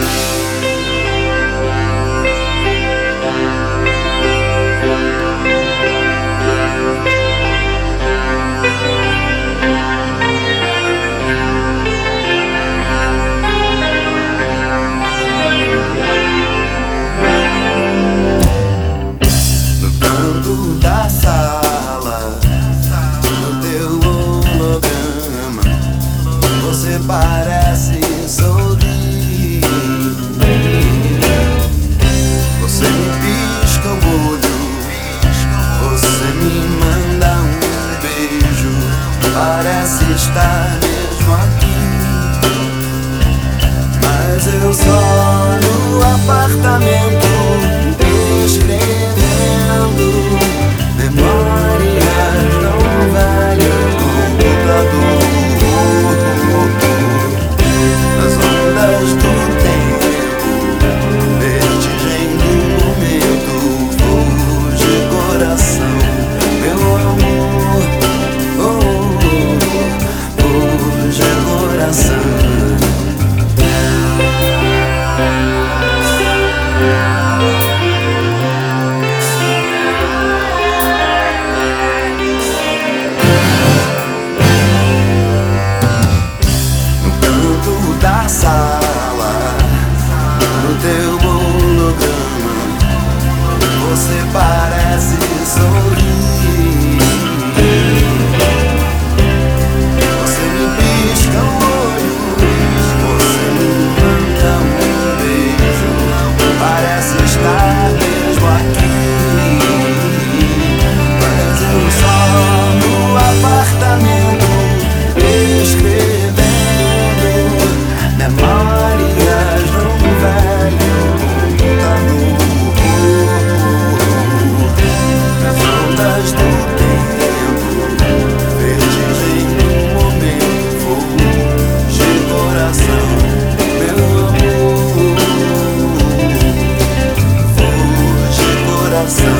No Mas eu de